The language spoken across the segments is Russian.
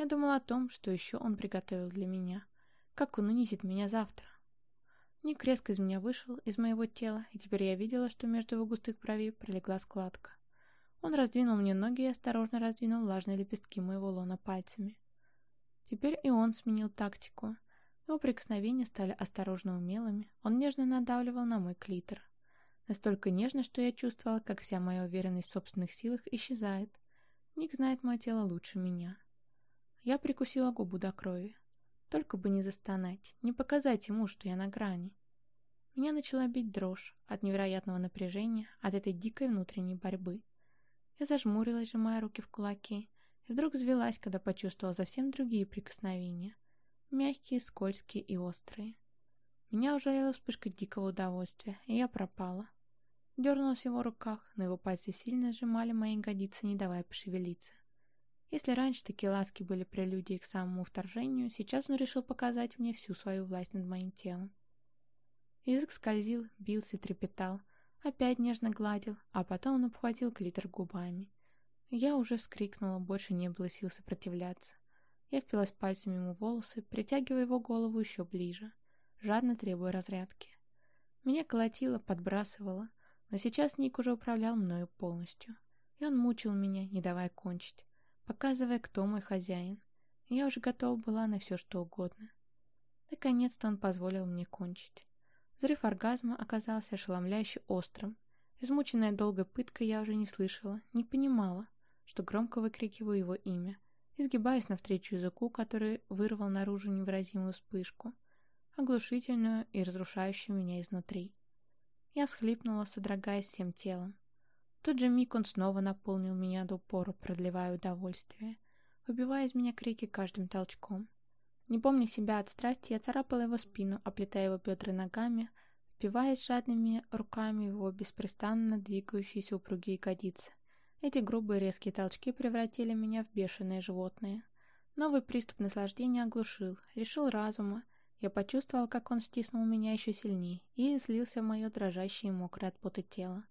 Я думал о том, что еще он приготовил для меня. Как он унизит меня завтра. Ник резко из меня вышел, из моего тела, и теперь я видела, что между его густых бровей пролегла складка. Он раздвинул мне ноги и осторожно раздвинул влажные лепестки моего лона пальцами. Теперь и он сменил тактику. Его прикосновения стали осторожно умелыми, он нежно надавливал на мой клитор. Настолько нежно, что я чувствовала, как вся моя уверенность в собственных силах исчезает. Ник знает мое тело лучше меня. Я прикусила губу до крови. Только бы не застонать, не показать ему, что я на грани. Меня начала бить дрожь от невероятного напряжения, от этой дикой внутренней борьбы. Я зажмурилась, сжимая руки в кулаки, и вдруг взвелась, когда почувствовала совсем другие прикосновения. Мягкие, скользкие и острые. Меня ужалила вспышка дикого удовольствия, и я пропала. Дернулась в его руках, но его пальцы сильно сжимали мои ягодицы, не давая пошевелиться. Если раньше такие ласки были прелюдией к самому вторжению, сейчас он решил показать мне всю свою власть над моим телом. Язык скользил, бился, трепетал, опять нежно гладил, а потом он обхватил клитор губами. Я уже вскрикнула, больше не было сил сопротивляться. Я впилась пальцами ему волосы, притягивая его голову еще ближе, жадно требуя разрядки. Меня колотило, подбрасывало, но сейчас Ник уже управлял мною полностью, и он мучил меня, не давая кончить показывая, кто мой хозяин. Я уже готова была на все, что угодно. Наконец-то он позволил мне кончить. Взрыв оргазма оказался ошеломляюще острым. Измученная долгой пыткой я уже не слышала, не понимала, что громко выкрикиваю его имя, изгибаясь навстречу языку, который вырвал наружу невыразимую вспышку, оглушительную и разрушающую меня изнутри. Я всхлипнула, содрогаясь всем телом тот же миг он снова наполнил меня до упора, продлевая удовольствие, выбивая из меня крики каждым толчком. Не помня себя от страсти, я царапала его спину, оплетая его бедра ногами, впиваясь жадными руками его беспрестанно двигающиеся упругие ягодицы. Эти грубые резкие толчки превратили меня в бешеное животное. Новый приступ наслаждения оглушил, лишил разума. Я почувствовал, как он стиснул меня еще сильнее и слился в мое дрожащее и мокрое от пота тело.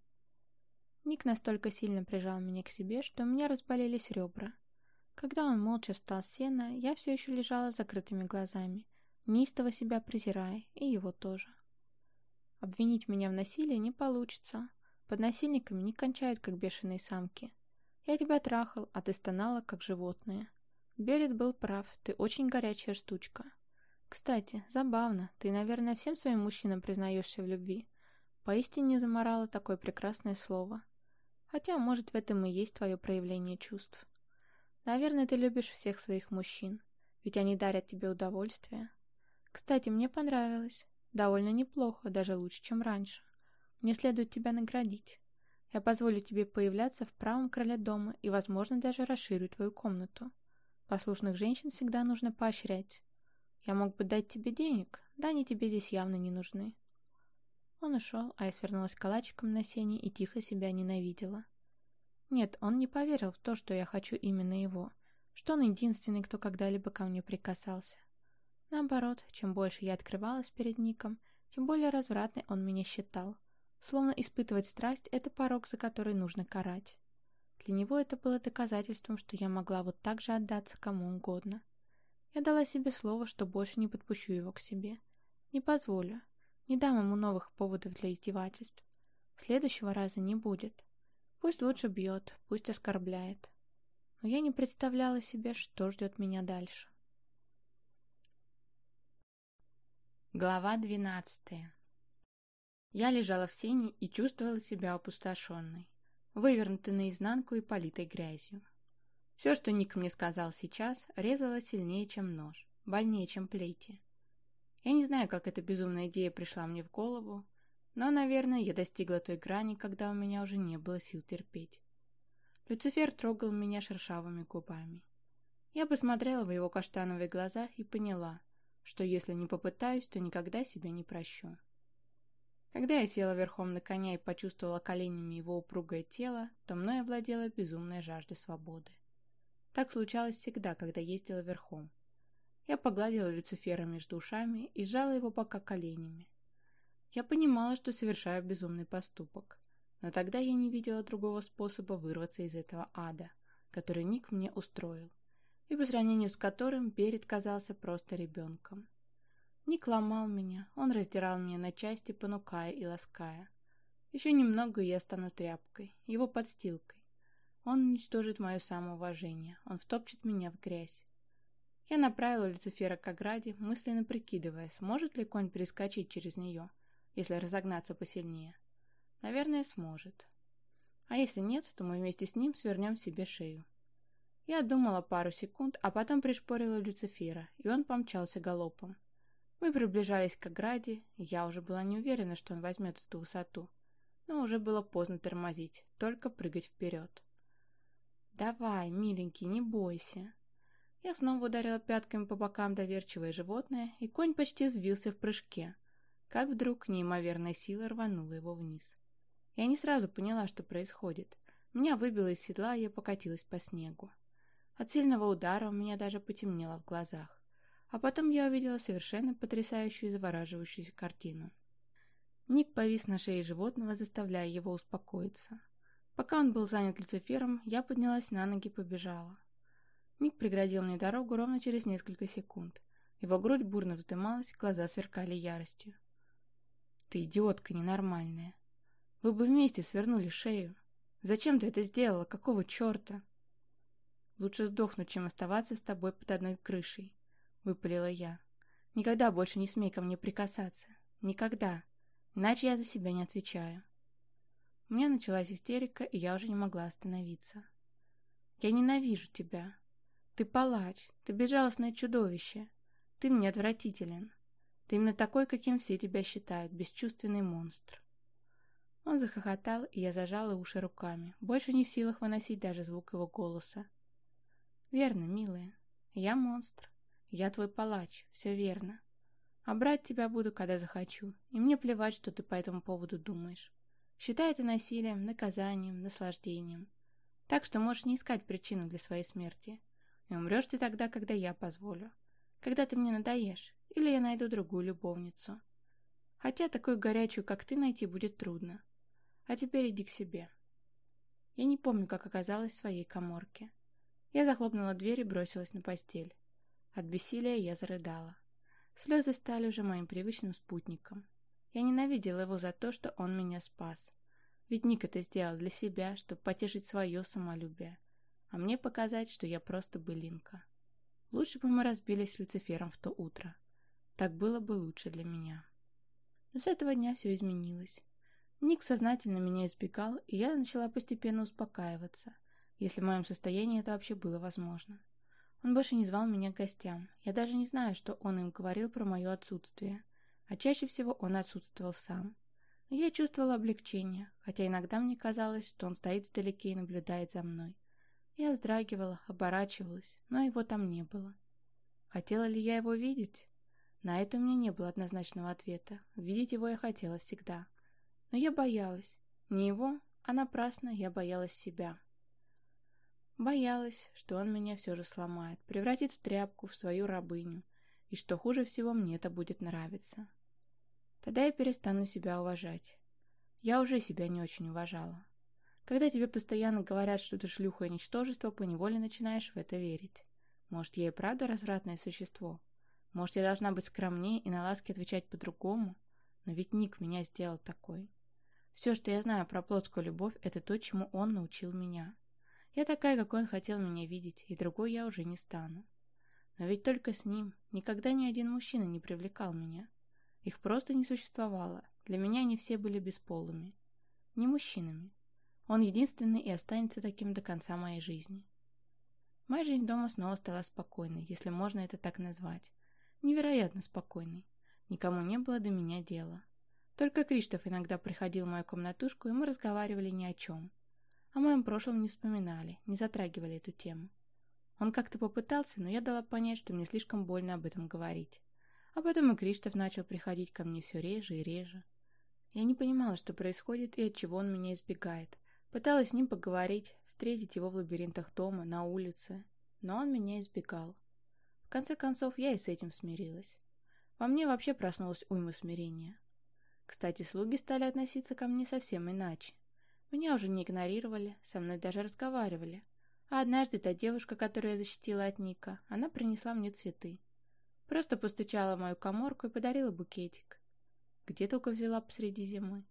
Ник настолько сильно прижал меня к себе, что у меня разболелись ребра. Когда он молча встал с сена, я все еще лежала с закрытыми глазами, неистово себя презирая, и его тоже. Обвинить меня в насилии не получится. Под насильниками не кончают, как бешеные самки. Я тебя трахал, а ты стонала, как животное. Берет был прав, ты очень горячая штучка. Кстати, забавно, ты, наверное, всем своим мужчинам признаешься в любви. Поистине заморало такое прекрасное слово. Хотя, может, в этом и есть твое проявление чувств. Наверное, ты любишь всех своих мужчин, ведь они дарят тебе удовольствие. Кстати, мне понравилось. Довольно неплохо, даже лучше, чем раньше. Мне следует тебя наградить. Я позволю тебе появляться в правом крыле дома и, возможно, даже расширю твою комнату. Послушных женщин всегда нужно поощрять. Я мог бы дать тебе денег, да они тебе здесь явно не нужны. Он ушел, а я свернулась калачиком на сене и тихо себя ненавидела. Нет, он не поверил в то, что я хочу именно его, что он единственный, кто когда-либо ко мне прикасался. Наоборот, чем больше я открывалась перед Ником, тем более развратной он меня считал. Словно испытывать страсть — это порог, за который нужно карать. Для него это было доказательством, что я могла вот так же отдаться кому угодно. Я дала себе слово, что больше не подпущу его к себе. Не позволю, не дам ему новых поводов для издевательств. Следующего раза не будет. Пусть лучше бьет, пусть оскорбляет. Но я не представляла себе, что ждет меня дальше. Глава двенадцатая Я лежала в сене и чувствовала себя опустошенной, вывернутой наизнанку и политой грязью. Все, что Ник мне сказал сейчас, резало сильнее, чем нож, больнее, чем плети. Я не знаю, как эта безумная идея пришла мне в голову, но, наверное, я достигла той грани, когда у меня уже не было сил терпеть. Люцифер трогал меня шершавыми губами. Я посмотрела в его каштановые глаза и поняла, что если не попытаюсь, то никогда себя не прощу. Когда я села верхом на коня и почувствовала коленями его упругое тело, то мной овладела безумная жажда свободы. Так случалось всегда, когда ездила верхом. Я погладила Люцифера между ушами и сжала его бока коленями. Я понимала, что совершаю безумный поступок, но тогда я не видела другого способа вырваться из этого ада, который Ник мне устроил. и по сравнению с которым Берет казался просто ребенком. Ник ломал меня, он раздирал меня на части, понукая и лаская. Еще немного, и я стану тряпкой, его подстилкой. Он уничтожит мое самоуважение, он втопчет меня в грязь. Я направила Люцифера к ограде, мысленно прикидывая, сможет ли конь перескочить через нее, если разогнаться посильнее. Наверное, сможет. А если нет, то мы вместе с ним свернем себе шею. Я думала пару секунд, а потом пришпорила Люцифера, и он помчался галопом. Мы приближались к ограде, я уже была не уверена, что он возьмет эту высоту. Но уже было поздно тормозить, только прыгать вперед. «Давай, миленький, не бойся». Я снова ударила пятками по бокам доверчивое животное, и конь почти взвился в прыжке, как вдруг неимоверная сила рванула его вниз. Я не сразу поняла, что происходит. Меня выбило из седла, и я покатилась по снегу. От сильного удара у меня даже потемнело в глазах. А потом я увидела совершенно потрясающую и завораживающую картину. Ник повис на шее животного, заставляя его успокоиться. Пока он был занят Люцифером, я поднялась на ноги и побежала. Ник преградил мне дорогу ровно через несколько секунд. Его грудь бурно вздымалась, глаза сверкали яростью. «Ты идиотка ненормальная. Вы бы вместе свернули шею. Зачем ты это сделала? Какого черта?» Лучше сдохнуть, чем оставаться с тобой под одной крышей», — выпалила я. «Никогда больше не смей ко мне прикасаться. Никогда. Иначе я за себя не отвечаю». У меня началась истерика, и я уже не могла остановиться. «Я ненавижу тебя. Ты палач, ты безжалостное чудовище. Ты мне отвратителен. Ты именно такой, каким все тебя считают, бесчувственный монстр». Он захохотал, и я зажала уши руками, больше не в силах выносить даже звук его голоса. «Верно, милая. Я монстр. Я твой палач. Все верно. А брать тебя буду, когда захочу. И мне плевать, что ты по этому поводу думаешь. Считай это насилием, наказанием, наслаждением. Так что можешь не искать причину для своей смерти. И умрешь ты тогда, когда я позволю. Когда ты мне надоешь. Или я найду другую любовницу. Хотя такую горячую, как ты, найти будет трудно. А теперь иди к себе. Я не помню, как оказалась в своей коморке. Я захлопнула дверь и бросилась на постель. От бессилия я зарыдала. Слезы стали уже моим привычным спутником. Я ненавидела его за то, что он меня спас. Ведь Ник это сделал для себя, чтобы потешить свое самолюбие, а мне показать, что я просто былинка. Лучше бы мы разбились с Люцифером в то утро. Так было бы лучше для меня. Но с этого дня все изменилось. Ник сознательно меня избегал, и я начала постепенно успокаиваться – если в моем состоянии это вообще было возможно. Он больше не звал меня к гостям. Я даже не знаю, что он им говорил про мое отсутствие. А чаще всего он отсутствовал сам. Но я чувствовала облегчение, хотя иногда мне казалось, что он стоит вдалеке и наблюдает за мной. Я вздрагивала, оборачивалась, но его там не было. Хотела ли я его видеть? На это меня не было однозначного ответа. Видеть его я хотела всегда. Но я боялась. Не его, а напрасно я боялась себя. Боялась, что он меня все же сломает, превратит в тряпку, в свою рабыню, и что хуже всего мне это будет нравиться. Тогда я перестану себя уважать. Я уже себя не очень уважала. Когда тебе постоянно говорят, что ты шлюха и ничтожество, поневоле начинаешь в это верить. Может, я и правда развратное существо? Может, я должна быть скромнее и на ласки отвечать по-другому? Но ведь Ник меня сделал такой. Все, что я знаю про плотскую любовь, это то, чему он научил меня. Я такая, какой он хотел меня видеть, и другой я уже не стану. Но ведь только с ним никогда ни один мужчина не привлекал меня. Их просто не существовало. Для меня они все были бесполыми. Не мужчинами. Он единственный и останется таким до конца моей жизни. Моя жизнь дома снова стала спокойной, если можно это так назвать. Невероятно спокойной. Никому не было до меня дела. Только Криштоф иногда приходил в мою комнатушку, и мы разговаривали ни о чем. О моем прошлом не вспоминали, не затрагивали эту тему. Он как-то попытался, но я дала понять, что мне слишком больно об этом говорить. А потом и Криштоф начал приходить ко мне все реже и реже. Я не понимала, что происходит и от чего он меня избегает. Пыталась с ним поговорить, встретить его в лабиринтах дома, на улице. Но он меня избегал. В конце концов, я и с этим смирилась. Во мне вообще проснулось уйма смирения. Кстати, слуги стали относиться ко мне совсем иначе. Меня уже не игнорировали, со мной даже разговаривали. А однажды та девушка, которую я защитила от Ника, она принесла мне цветы. Просто постучала в мою коморку и подарила букетик. Где только взяла посреди зимы.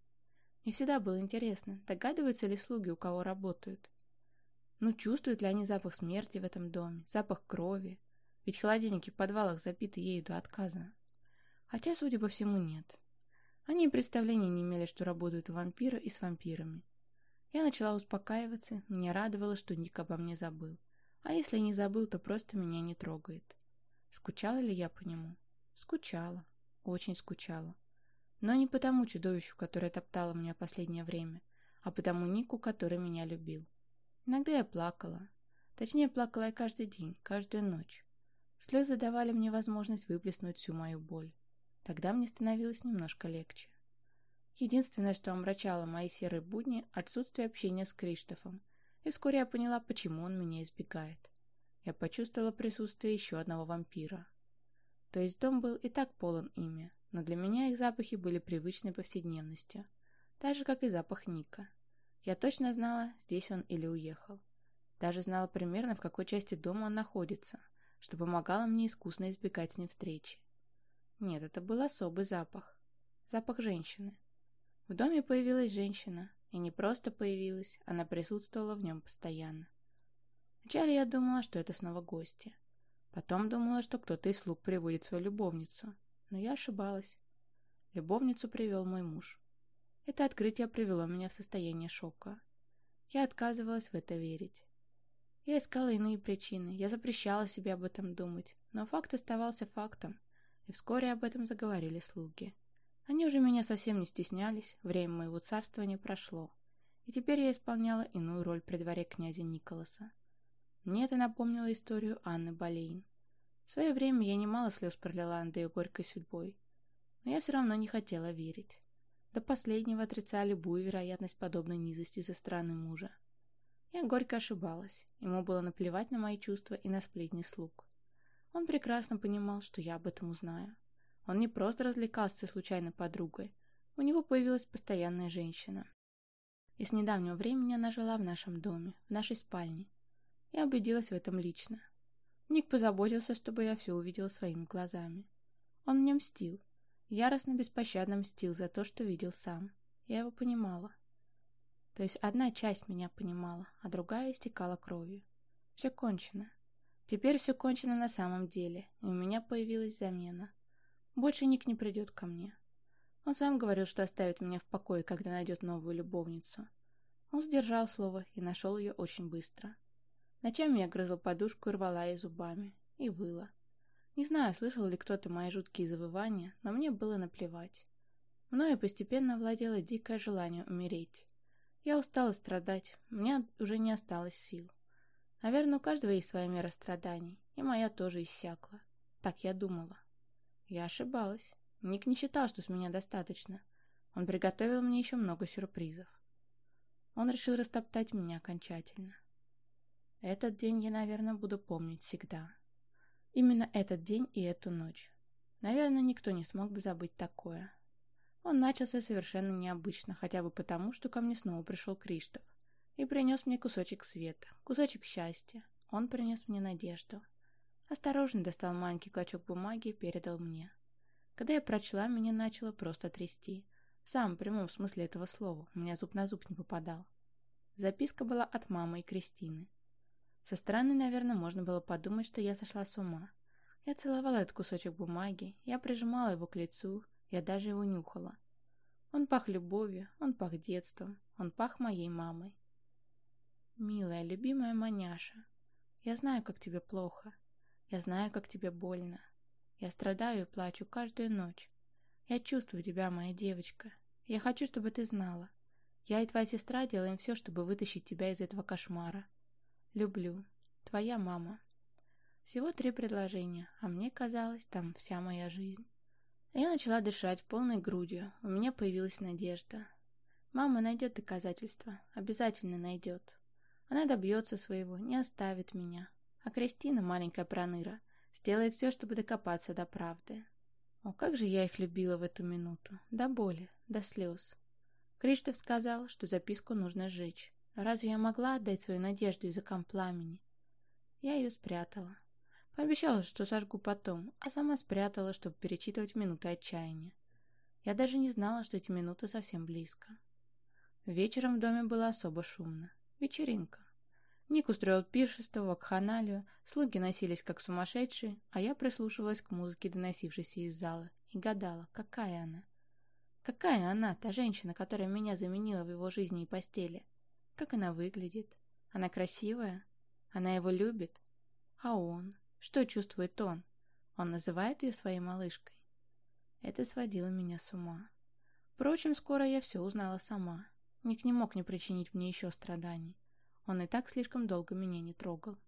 Мне всегда было интересно, догадываются ли слуги, у кого работают. Ну, чувствуют ли они запах смерти в этом доме, запах крови? Ведь холодильники в подвалах забиты ею до отказа. Хотя, судя по всему, нет. Они представления не имели, что работают вампиры и с вампирами. Я начала успокаиваться, меня радовало, что Ник обо мне забыл. А если не забыл, то просто меня не трогает. Скучала ли я по нему? Скучала. Очень скучала. Но не потому чудовищу, которое топтало меня последнее время, а потому Нику, который меня любил. Иногда я плакала. Точнее, плакала я каждый день, каждую ночь. Слезы давали мне возможность выплеснуть всю мою боль. Тогда мне становилось немножко легче. Единственное, что омрачало мои серые будни – отсутствие общения с Криштофом. И вскоре я поняла, почему он меня избегает. Я почувствовала присутствие еще одного вампира. То есть дом был и так полон ими, но для меня их запахи были привычной повседневностью. Так же, как и запах Ника. Я точно знала, здесь он или уехал. Даже знала примерно, в какой части дома он находится, что помогало мне искусно избегать с ним встречи. Нет, это был особый запах. Запах женщины. В доме появилась женщина, и не просто появилась, она присутствовала в нем постоянно. Вначале я думала, что это снова гости. Потом думала, что кто-то из слуг приводит свою любовницу, но я ошибалась. Любовницу привел мой муж. Это открытие привело меня в состояние шока. Я отказывалась в это верить. Я искала иные причины, я запрещала себе об этом думать, но факт оставался фактом, и вскоре об этом заговорили слуги. Они уже меня совсем не стеснялись, время моего царствования прошло, и теперь я исполняла иную роль при дворе князя Николаса. Мне это напомнило историю Анны Болейн. В свое время я немало слез пролила над ее горькой судьбой, но я все равно не хотела верить. До последнего отрицая любую вероятность подобной низости со стороны мужа. Я горько ошибалась, ему было наплевать на мои чувства и на сплетни слуг. Он прекрасно понимал, что я об этом узнаю. Он не просто развлекался со случайной подругой. У него появилась постоянная женщина. И с недавнего времени она жила в нашем доме, в нашей спальне. Я убедилась в этом лично. Ник позаботился, чтобы я все увидела своими глазами. Он мне мстил. Яростно, беспощадно мстил за то, что видел сам. Я его понимала. То есть одна часть меня понимала, а другая истекала кровью. Все кончено. Теперь все кончено на самом деле, и у меня появилась замена. Больше Ник не придет ко мне. Он сам говорил, что оставит меня в покое, когда найдет новую любовницу. Он сдержал слово и нашел ее очень быстро. Ночами я грызла подушку и рвала ей зубами. И выла. Не знаю, слышал ли кто-то мои жуткие завывания, но мне было наплевать. Мною постепенно овладело дикое желание умереть. Я устала страдать, у меня уже не осталось сил. Наверное, у каждого есть своя мера страданий, и моя тоже иссякла. Так я думала. Я ошибалась. Ник не считал, что с меня достаточно. Он приготовил мне еще много сюрпризов. Он решил растоптать меня окончательно. Этот день я, наверное, буду помнить всегда. Именно этот день и эту ночь. Наверное, никто не смог бы забыть такое. Он начался совершенно необычно, хотя бы потому, что ко мне снова пришел Криштоф и принес мне кусочек света, кусочек счастья. Он принес мне надежду. Осторожно достал маленький клочок бумаги и передал мне. Когда я прочла, меня начало просто трясти. В самом прямом смысле этого слова. У меня зуб на зуб не попадал. Записка была от мамы и Кристины. Со стороны, наверное, можно было подумать, что я сошла с ума. Я целовала этот кусочек бумаги, я прижимала его к лицу, я даже его нюхала. Он пах любовью, он пах детством, он пах моей мамой. «Милая, любимая маняша, я знаю, как тебе плохо. Я знаю, как тебе больно. Я страдаю и плачу каждую ночь. Я чувствую тебя, моя девочка. Я хочу, чтобы ты знала. Я и твоя сестра делаем все, чтобы вытащить тебя из этого кошмара. Люблю. Твоя мама. Всего три предложения, а мне казалось, там вся моя жизнь. Я начала дышать полной грудью. У меня появилась надежда. Мама найдет доказательства. Обязательно найдет. Она добьется своего, не оставит меня. А Кристина, маленькая проныра, сделает все, чтобы докопаться до правды. О, как же я их любила в эту минуту. До боли, до слез. Криштоф сказал, что записку нужно сжечь. Разве я могла отдать свою надежду языкам пламени? Я ее спрятала. Пообещала, что сожгу потом, а сама спрятала, чтобы перечитывать минуты отчаяния. Я даже не знала, что эти минуты совсем близко. Вечером в доме было особо шумно. Вечеринка. Ник устроил пиршество, вакханалию, слуги носились как сумасшедшие, а я прислушивалась к музыке, доносившейся из зала, и гадала, какая она. Какая она, та женщина, которая меня заменила в его жизни и постели? Как она выглядит? Она красивая? Она его любит? А он? Что чувствует он? Он называет ее своей малышкой? Это сводило меня с ума. Впрочем, скоро я все узнала сама. Ник не мог не причинить мне еще страданий. Он и так слишком долго меня не трогал.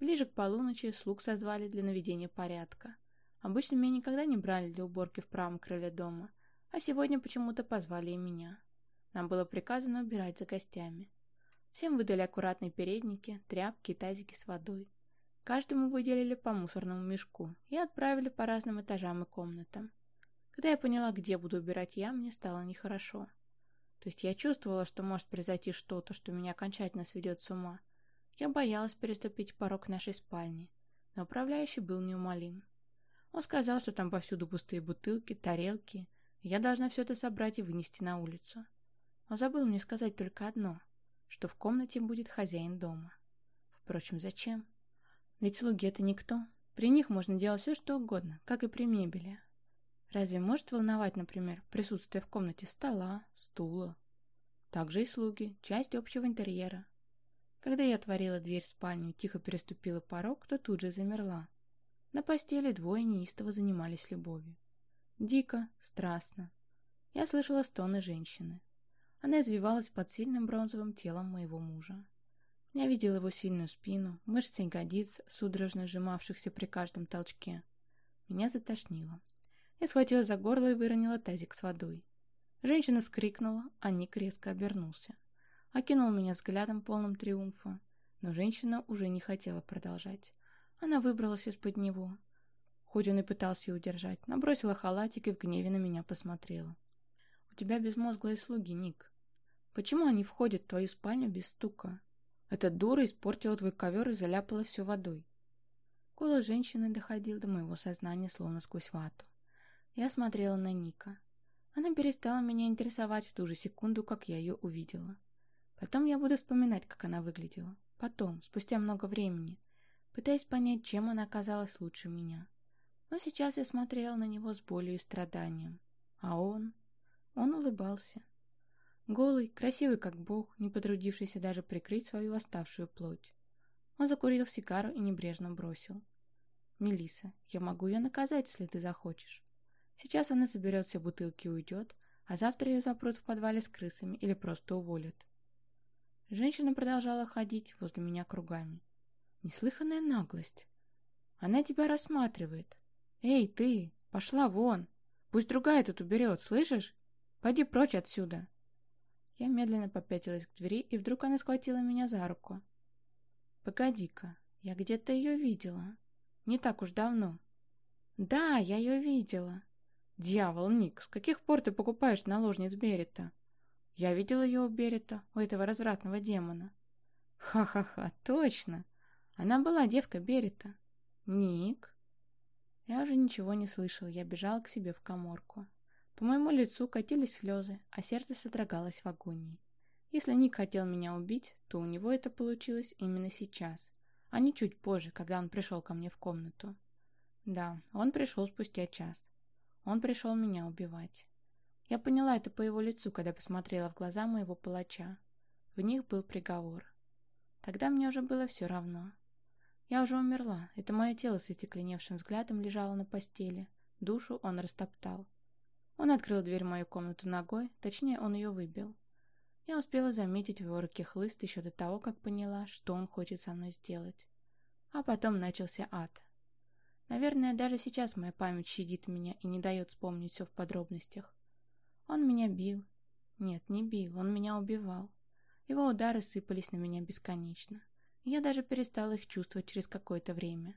Ближе к полуночи слуг созвали для наведения порядка. Обычно меня никогда не брали для уборки в правом крыле дома, а сегодня почему-то позвали и меня. Нам было приказано убирать за гостями. Всем выдали аккуратные передники, тряпки и тазики с водой. Каждому выделили по мусорному мешку и отправили по разным этажам и комнатам. Когда я поняла, где буду убирать я, мне стало нехорошо. То есть я чувствовала, что может произойти что-то, что меня окончательно сведет с ума. Я боялась переступить порог нашей спальни, но управляющий был неумолим. Он сказал, что там повсюду пустые бутылки, тарелки, и я должна все это собрать и вынести на улицу. Он забыл мне сказать только одно, что в комнате будет хозяин дома. Впрочем, зачем? Ведь слуги — это никто. При них можно делать все, что угодно, как и при мебели. Разве может волновать, например, присутствие в комнате стола, стула? Также и слуги, часть общего интерьера. Когда я отворила дверь в спальню и тихо переступила порог, то тут же замерла. На постели двое неистово занимались любовью. Дико, страстно. Я слышала стоны женщины. Она извивалась под сильным бронзовым телом моего мужа. Я видел его сильную спину, мышцы ягодиц, судорожно сжимавшихся при каждом толчке. Меня затошнило. Я схватила за горло и выронила тазик с водой. Женщина вскрикнула, а Ник резко обернулся. Окинул меня взглядом, полным триумфа. Но женщина уже не хотела продолжать. Она выбралась из-под него. Хоть он и пытался ее удержать, набросила халатик и в гневе на меня посмотрела. «У тебя безмозглые слуги, Ник. Почему они входят в твою спальню без стука? Эта дура испортила твой ковер и заляпала все водой. Голос женщины доходил до моего сознания, словно сквозь вату. Я смотрела на Ника. Она перестала меня интересовать в ту же секунду, как я ее увидела. Потом я буду вспоминать, как она выглядела. Потом, спустя много времени, пытаясь понять, чем она оказалась лучше меня. Но сейчас я смотрела на него с болью и страданием. А он... Он улыбался. Голый, красивый как бог, не потрудившийся даже прикрыть свою оставшую плоть. Он закурил сигару и небрежно бросил. Мелиса, я могу ее наказать, если ты захочешь. Сейчас она соберет все бутылки и уйдет, а завтра ее запрут в подвале с крысами или просто уволят. Женщина продолжала ходить возле меня кругами. Неслыханная наглость. Она тебя рассматривает. Эй, ты, пошла вон. Пусть другая тут уберет, слышишь? Пойди прочь отсюда. Я медленно попятилась к двери, и вдруг она схватила меня за руку. «Погоди-ка, я где-то ее видела. Не так уж давно». «Да, я ее видела». «Дьявол, Ник, с каких пор ты покупаешь наложниц Берета?» «Я видела ее у Берета, у этого развратного демона». «Ха-ха-ха, точно! Она была девка Берета». «Ник?» Я уже ничего не слышал, я бежал к себе в коморку. По моему лицу катились слезы, а сердце содрогалось в агонии. Если Ник хотел меня убить, то у него это получилось именно сейчас, а не чуть позже, когда он пришел ко мне в комнату. Да, он пришел спустя час. Он пришел меня убивать. Я поняла это по его лицу, когда посмотрела в глаза моего палача. В них был приговор. Тогда мне уже было все равно. Я уже умерла. Это мое тело с истекленевшим взглядом лежало на постели. Душу он растоптал. Он открыл дверь в мою комнату ногой, точнее, он ее выбил. Я успела заметить в его руке хлыст еще до того, как поняла, что он хочет со мной сделать. А потом начался ад. Наверное, даже сейчас моя память щадит меня и не дает вспомнить все в подробностях. Он меня бил. Нет, не бил, он меня убивал. Его удары сыпались на меня бесконечно. Я даже перестала их чувствовать через какое-то время.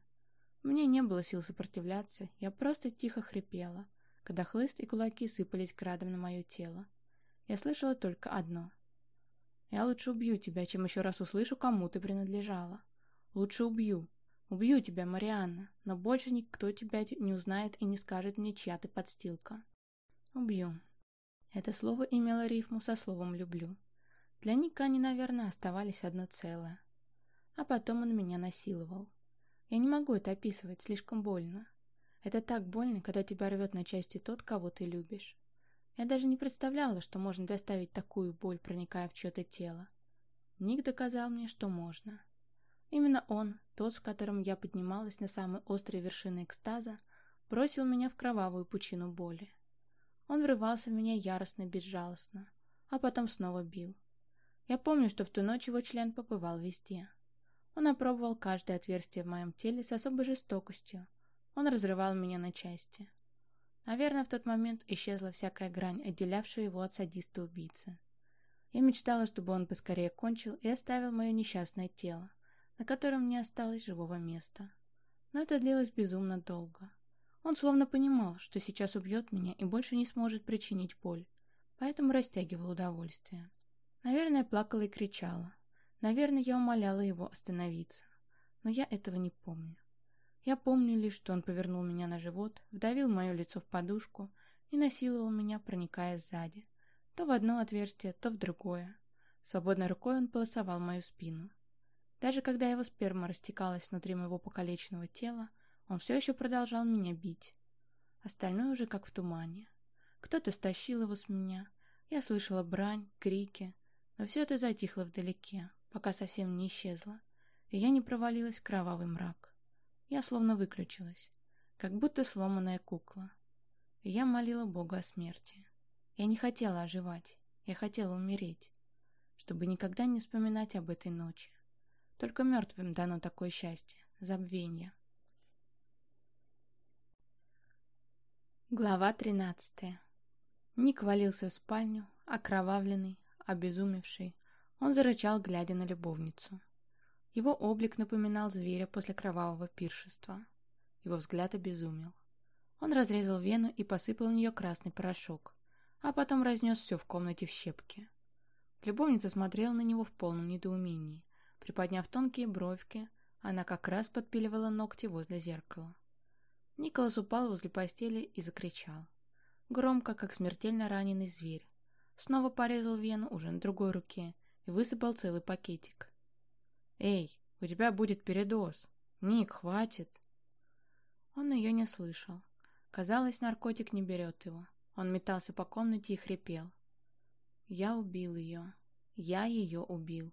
Мне не было сил сопротивляться, я просто тихо хрипела, когда хлыст и кулаки сыпались градом на мое тело. Я слышала только одно. Я лучше убью тебя, чем еще раз услышу, кому ты принадлежала. Лучше убью. Убью тебя, Марианна, но больше никто тебя не узнает и не скажет мне, чья ты подстилка. Убью. Это слово имело рифму со словом «люблю». Для Ника они, наверное, оставались одно целое. А потом он меня насиловал. Я не могу это описывать, слишком больно. Это так больно, когда тебя рвет на части тот, кого ты любишь. Я даже не представляла, что можно доставить такую боль, проникая в чье-то тело. Ник доказал мне, что можно. Именно он, тот, с которым я поднималась на самые острые вершины экстаза, бросил меня в кровавую пучину боли. Он врывался в меня яростно безжалостно, а потом снова бил. Я помню, что в ту ночь его член побывал везде. Он опробовал каждое отверстие в моем теле с особой жестокостью. Он разрывал меня на части. Наверное, в тот момент исчезла всякая грань, отделявшая его от садиста-убийцы. Я мечтала, чтобы он поскорее кончил и оставил мое несчастное тело, на котором не осталось живого места. Но это длилось безумно долго. Он словно понимал, что сейчас убьет меня и больше не сможет причинить боль, поэтому растягивал удовольствие. Наверное, плакала и кричала. Наверное, я умоляла его остановиться. Но я этого не помню. Я помню лишь, что он повернул меня на живот, вдавил мое лицо в подушку и насиловал меня, проникая сзади. То в одно отверстие, то в другое. Свободной рукой он полосовал мою спину. Даже когда его сперма растекалась внутри моего покалеченного тела, он все еще продолжал меня бить. Остальное уже как в тумане. Кто-то стащил его с меня. Я слышала брань, крики, но все это затихло вдалеке, пока совсем не исчезло, и я не провалилась в кровавый мрак. Я словно выключилась, как будто сломанная кукла. И я молила Бога о смерти. Я не хотела оживать, я хотела умереть, чтобы никогда не вспоминать об этой ночи. Только мертвым дано такое счастье, забвение. Глава тринадцатая. Ник валился в спальню, окровавленный, обезумевший. Он зарычал, глядя на любовницу. Его облик напоминал зверя после кровавого пиршества. Его взгляд обезумел. Он разрезал вену и посыпал в нее красный порошок, а потом разнес все в комнате в щепки. Любовница смотрела на него в полном недоумении. Приподняв тонкие бровки, она как раз подпиливала ногти возле зеркала. Николас упал возле постели и закричал. Громко, как смертельно раненый зверь. Снова порезал вену уже на другой руке и высыпал целый пакетик. «Эй, у тебя будет передоз! Ник, хватит!» Он ее не слышал. Казалось, наркотик не берет его. Он метался по комнате и хрипел. «Я убил ее. Я ее убил».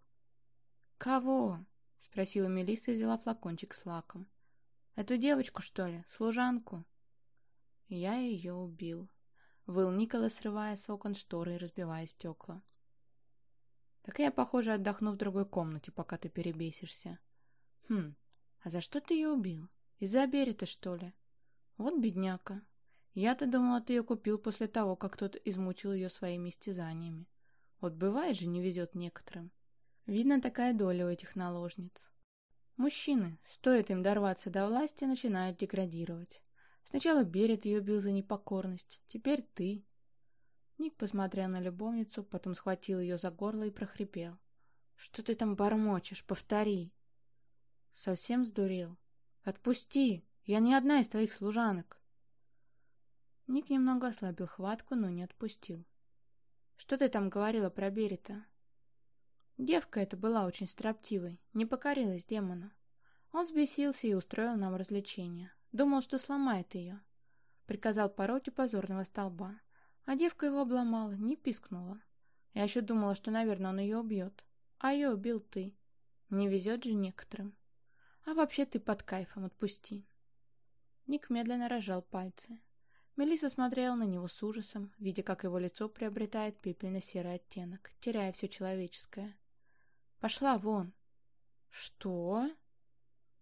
«Кого?» — спросила Мелисса и взяла флакончик с лаком. «Эту девочку, что ли? Служанку?» «Я ее убил», — выл Николас, срывая с окон шторы и разбивая стекла. Так я, похоже, отдохну в другой комнате, пока ты перебесишься. Хм, а за что ты ее убил? Из-за Берета, что ли? Вот бедняка. Я-то думала, ты ее купил после того, как кто-то измучил ее своими истязаниями. Вот бывает же, не везет некоторым. Видно, такая доля у этих наложниц. Мужчины, стоит им дорваться до власти, начинают деградировать. Сначала Берет ее убил за непокорность, теперь ты. Ник посмотрел на любовницу, потом схватил ее за горло и прохрипел. «Что ты там бормочешь? Повтори!» «Совсем сдурел? Отпусти! Я не одна из твоих служанок!» Ник немного ослабил хватку, но не отпустил. «Что ты там говорила про Берета?» Девка эта была очень строптивой, не покорилась демону. Он взбесился и устроил нам развлечение. Думал, что сломает ее. Приказал пороть у позорного столба. А девка его обломала, не пискнула. Я еще думала, что, наверное, он ее убьет. А ее убил ты. Не везет же некоторым. А вообще ты под кайфом, отпусти. Ник медленно разжал пальцы. Мелисса смотрела на него с ужасом, видя, как его лицо приобретает пепельно-серый оттенок, теряя все человеческое. «Пошла вон!» «Что?»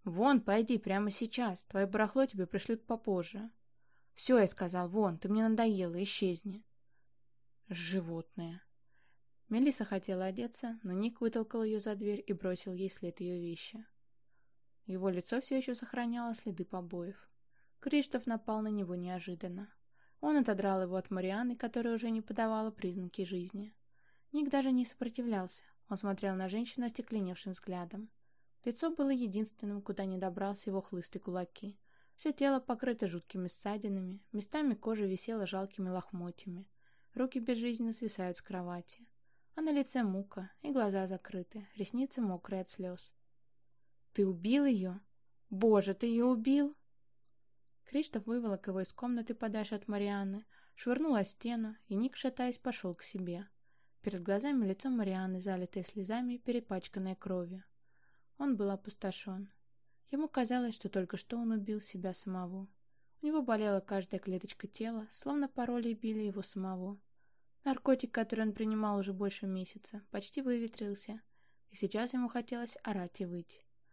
«Вон, пойди, прямо сейчас. Твое барахло тебе пришлют попозже». «Все, я сказал, вон, ты мне надоела, исчезни». «Животное». Мелиса хотела одеться, но Ник вытолкал ее за дверь и бросил ей след ее вещи. Его лицо все еще сохраняло следы побоев. Криштоф напал на него неожиданно. Он отодрал его от Марианы, которая уже не подавала признаки жизни. Ник даже не сопротивлялся. Он смотрел на женщину остекленевшим взглядом. Лицо было единственным, куда не добрался его хлыстый кулаки. Все тело покрыто жуткими ссадинами, местами кожа висела жалкими лохмотьями. Руки безжизненно свисают с кровати. А на лице мука, и глаза закрыты, ресницы мокрые от слез. «Ты убил ее? Боже, ты ее убил?» Криштоф выволок его из комнаты подальше от Марианны, швырнул о стену, и Ник, шатаясь, пошел к себе. Перед глазами лицо Марианны, залитое слезами, перепачканное кровью. Он был опустошен. Ему казалось, что только что он убил себя самого. У него болела каждая клеточка тела, словно пароли били его самого. Наркотик, который он принимал уже больше месяца, почти выветрился, и сейчас ему хотелось орать и выть.